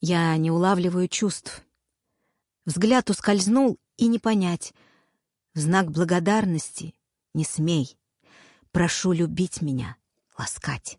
Я не улавливаю чувств. Взгляд ускользнул, и не понять. В знак благодарности не смей. Прошу любить меня, ласкать.